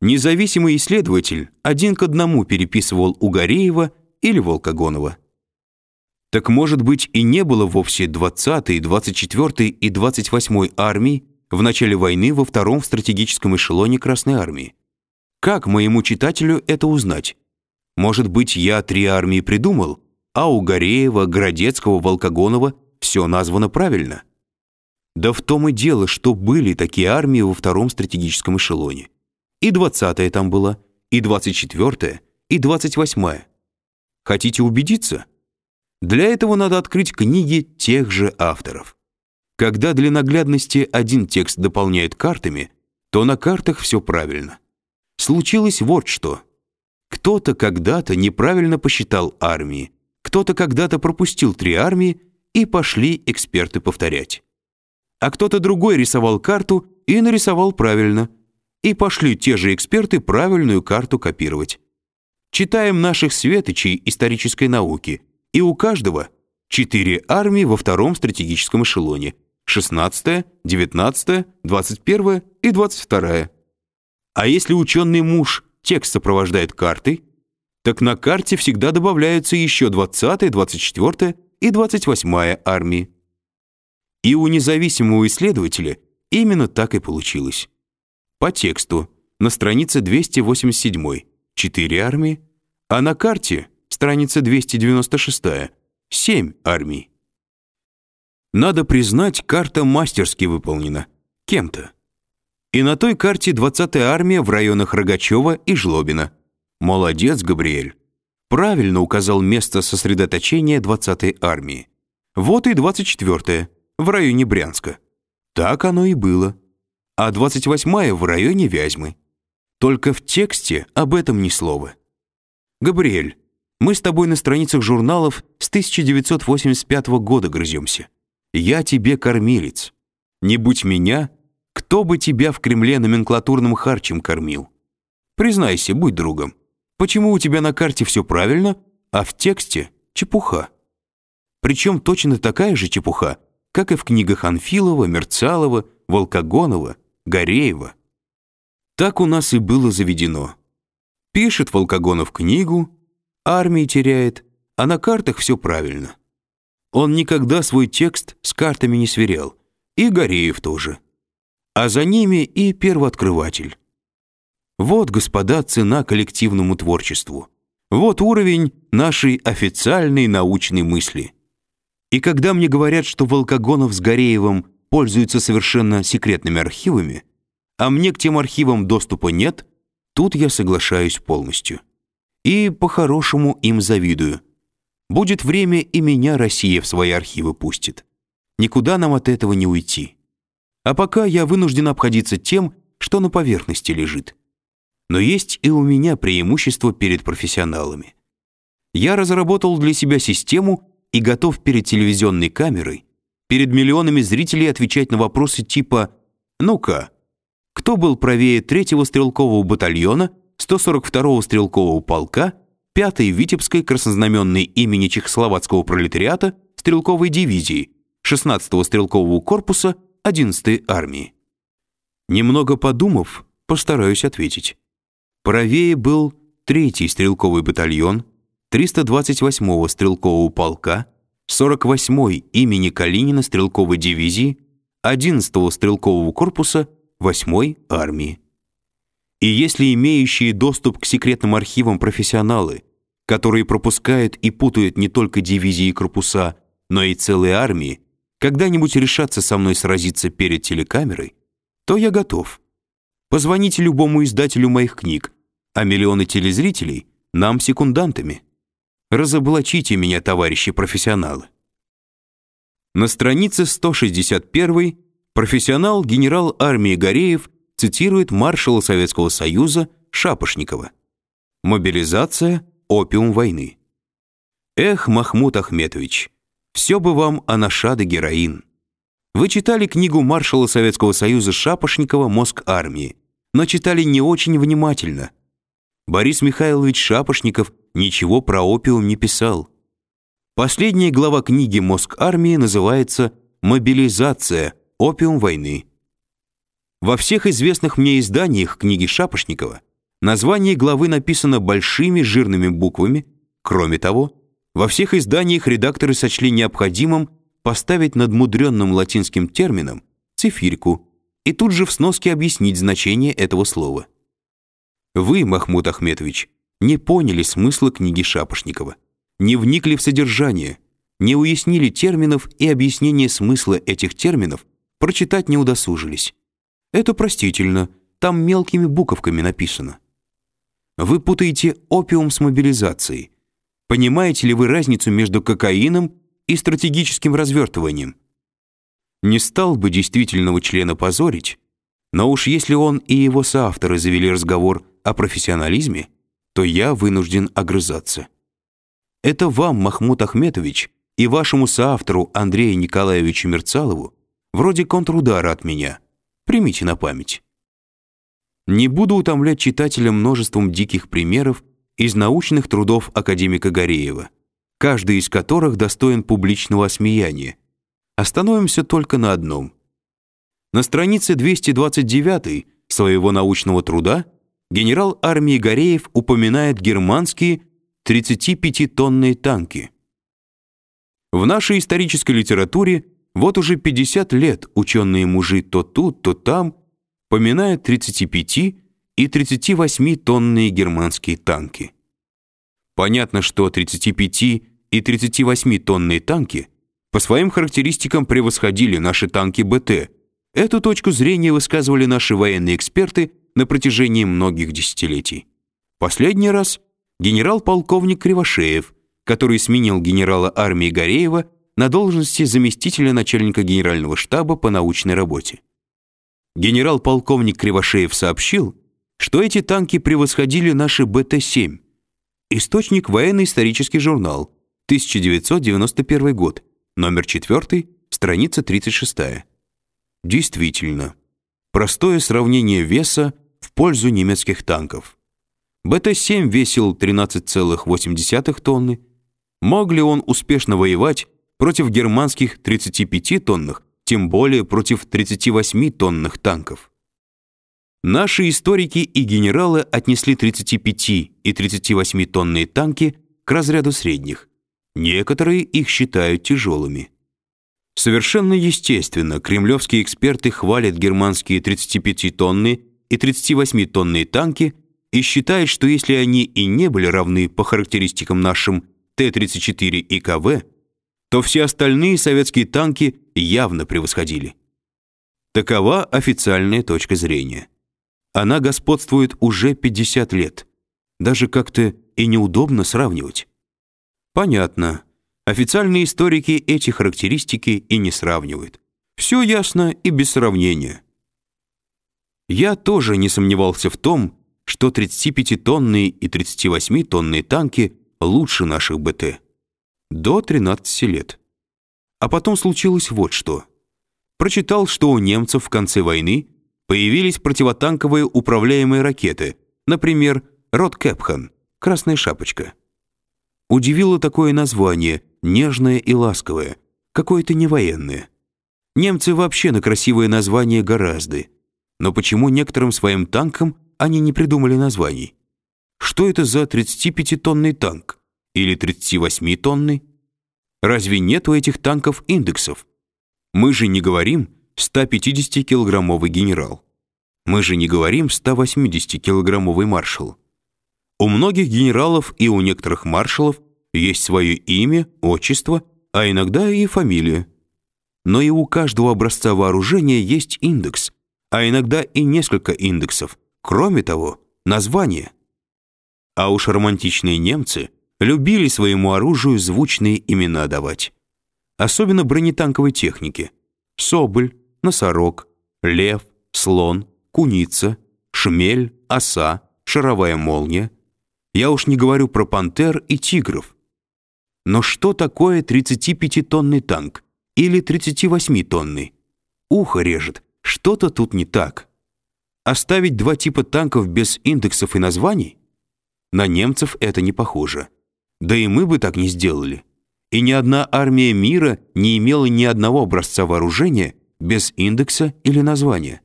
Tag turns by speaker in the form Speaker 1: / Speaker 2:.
Speaker 1: Независимый исследователь один к одному переписывал Угареева или Волкогонова. Так может быть и не было вовсе 20-й, 24-й и 28-й армий в начале войны во втором стратегическом эшелоне Красной армии. Как моему читателю это узнать? Может быть, я три армии придумал, а у Гореева, Городецкого, Волкогонова все названо правильно? Да в том и дело, что были такие армии во втором стратегическом эшелоне. И 20-я там была, и 24-я, и 28-я. Хотите убедиться? Для этого надо открыть книги тех же авторов. Когда для наглядности один текст дополняет картами, то на картах все правильно. Случилось вот что. Кто-то когда-то неправильно посчитал армии, кто-то когда-то пропустил три армии, и пошли эксперты повторять. А кто-то другой рисовал карту и нарисовал правильно, и пошли те же эксперты правильную карту копировать. Читаем наших светочей исторической науки, и у каждого четыре армии во втором стратегическом эшелоне – 16, 19, 21 и 22. А если ученый муж текст сопровождает картой, так на карте всегда добавляются еще 20, 24 и 28 армии. И у независимого исследователя именно так и получилось. По тексту на странице 287 4 армии, а на карте страница 296 7 армий. Надо признать, карта мастерски выполнена. Кем-то. И на той карте 20-я армия в районах Рогачева и Жлобина. Молодец, Габриэль. Правильно указал место сосредоточения 20-й армии. Вот и 24-я, в районе Брянска. Так оно и было. А 28-я в районе Вязьмы. Только в тексте об этом ни слова. Габриэль, мы с тобой на страницах журналов с 1985 года грыземся. Я тебе кормилец. Не будь меня, кто бы тебя в Кремле номенклатурным харчем кормил? Признайся, будь другом. Почему у тебя на карте все правильно, а в тексте чепуха? Причем точно такая же чепуха, как и в книгах Анфилова, Мерцалова, Волкогонова, Гореева. Так у нас и было заведено. Пишет Волкогонов книгу, армии теряет, а на картах все правильно. Он никогда свой текст с картами не сверял, и Гореев тоже. А за ними и первооткрыватель. Вот, господа, цена коллективному творчеству. Вот уровень нашей официальной научной мысли. И когда мне говорят, что Волкогонов с Гореевым пользуются совершенно секретными архивами, а мне к тем архивам доступа нет, тут я соглашаюсь полностью. И по-хорошему им завидую. Будет время, и меня Россия в свои архивы пустит. Никуда нам от этого не уйти. А пока я вынужден обходиться тем, что на поверхности лежит. Но есть и у меня преимущество перед профессионалами. Я разработал для себя систему и готов перед телевизионной камерой, перед миллионами зрителей отвечать на вопросы типа «Ну-ка, кто был правее 3-го стрелкового батальона, 142-го стрелкового полка 5-й Витебской краснознаменной имени Чехословацкого пролетариата стрелковой дивизии 16-го стрелкового корпуса 11-й армии. Немного подумав, постараюсь ответить. Правее был 3-й стрелковый батальон 328-го стрелкового полка 48-й имени Калинина стрелковой дивизии 11-го стрелкового корпуса 8-й армии. И если имеющие доступ к секретным архивам профессионалы которые пропускают и путают не только дивизии и корпуса, но и целые армии, когда-нибудь решатся со мной сразиться перед телекамерой, то я готов. Позвоните любому издателю моих книг, а миллионы телезрителей нам секундантами. Разоблачите меня, товарищи профессионалы. На странице 161 профессионал генерал армии Гореев цитирует маршала Советского Союза Шапошникова. Мобилизация – Опиум войны. Эх, Махмуд Ахметович, все бы вам анаша да героин. Вы читали книгу маршала Советского Союза Шапошникова «Мозг армии», но читали не очень внимательно. Борис Михайлович Шапошников ничего про опиум не писал. Последняя глава книги «Мозг армии» называется «Мобилизация. Опиум войны». Во всех известных мне изданиях книги Шапошникова – Название главы написано большими жирными буквами. Кроме того, во всех изданиях редакторы сочли необходимым поставить над мудренным латинским термином цифирку и тут же в сноске объяснить значение этого слова. Вы, Махмуд Ахметович, не поняли смысла книги Шапошникова, не вникли в содержание, не уяснили терминов и объяснение смысла этих терминов прочитать не удосужились. Это простительно, там мелкими буковками написано. Вы путаете опиум с мобилизацией. Понимаете ли вы разницу между кокаином и стратегическим развертыванием? Не стал бы действительного члена позорить, но уж если он и его соавторы завели разговор о профессионализме, то я вынужден огрызаться. Это вам, Махмуд Ахметович, и вашему соавтору Андрею Николаевичу Мерцалову вроде контрудара от меня. Примите на память. Не буду утомлять читателя множеством диких примеров из научных трудов академика Гореева, каждый из которых достоин публичного осмеяния. Остановимся только на одном. На странице 229 своего научного труда генерал армии Гореев упоминает германские 35-тонные танки – в нашей исторической литературе вот уже 50 лет ученые-мужи то тут, то там поминают 35 и 38-тонные германские танки. Понятно, что 35 и 38-тонные танки по своим характеристикам превосходили наши танки БТ. Эту точку зрения высказывали наши военные эксперты на протяжении многих десятилетий. Последний раз генерал-полковник Кривошеев – который сменил генерала армии Гореева на должности заместителя начальника генерального штаба по научной работе. Генерал-полковник Кривошеев сообщил, что эти танки превосходили наши БТ-7. Источник военно-исторический журнал, 1991 год, номер 4, страница 36. Действительно, простое сравнение веса пользу немецких танков. БТ-7 весил 13,8 тонны, Мог ли он успешно воевать против германских 35-тонных, тем более против 38-тонных танков? Наши историки и генералы отнесли 35 и 38-тонные танки к разряду средних. Некоторые их считают тяжелыми. Совершенно естественно, кремлевские эксперты хвалят германские 35-тонные и 38-тонные танки и считают, что если они и не были равны по характеристикам нашим Т-34 и КВ, то все остальные советские танки явно превосходили. Такова официальная точка зрения. Она господствует уже 50 лет. Даже как-то и неудобно сравнивать. Понятно. Официальные историки эти характеристики и не сравнивают. Все ясно и без сравнения. Я тоже не сомневался в том, что 35-тонные и 38-тонные танки лучше наших БТ. До 13 лет. А потом случилось вот что. Прочитал, что у немцев в конце войны появились противотанковые управляемые ракеты, например, Роткепхан, Красная шапочка. Удивило такое название, нежное и ласковое, какое-то невоенное. Немцы вообще на красивое название гораздо. Но почему некоторым своим танкам они не придумали названий? Что это за 35-тонный танк? Или 38-тонный? Разве нет у этих танков индексов? Мы же не говорим 150-килограммовый генерал. Мы же не говорим 180-килограммовый маршал. У многих генералов и у некоторых маршалов есть свое имя, отчество, а иногда и фамилия. Но и у каждого образца вооружения есть индекс, а иногда и несколько индексов. Кроме того, название – а уж романтичные немцы любили своему оружию звучные имена давать. Особенно бронетанковой технике. Соболь, носорог, лев, слон, куница, шмель, оса, шаровая молния. Я уж не говорю про пантер и тигров. Но что такое 35-тонный танк или 38-тонный? Ухо режет, что-то тут не так. Оставить два типа танков без индексов и названий? На немцев это не похоже. Да и мы бы так не сделали. И ни одна армия мира не имела ни одного образца вооружения без индекса или названия.